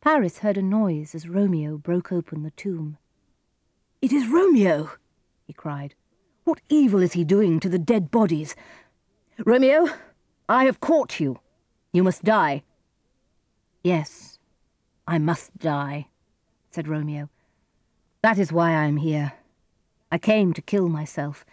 Paris heard a noise as Romeo broke open the tomb. It is Romeo, he cried. What evil is he doing to the dead bodies? Romeo, I have caught you. You must die. Yes, I must die, said Romeo. That is why I am here. I came to kill myself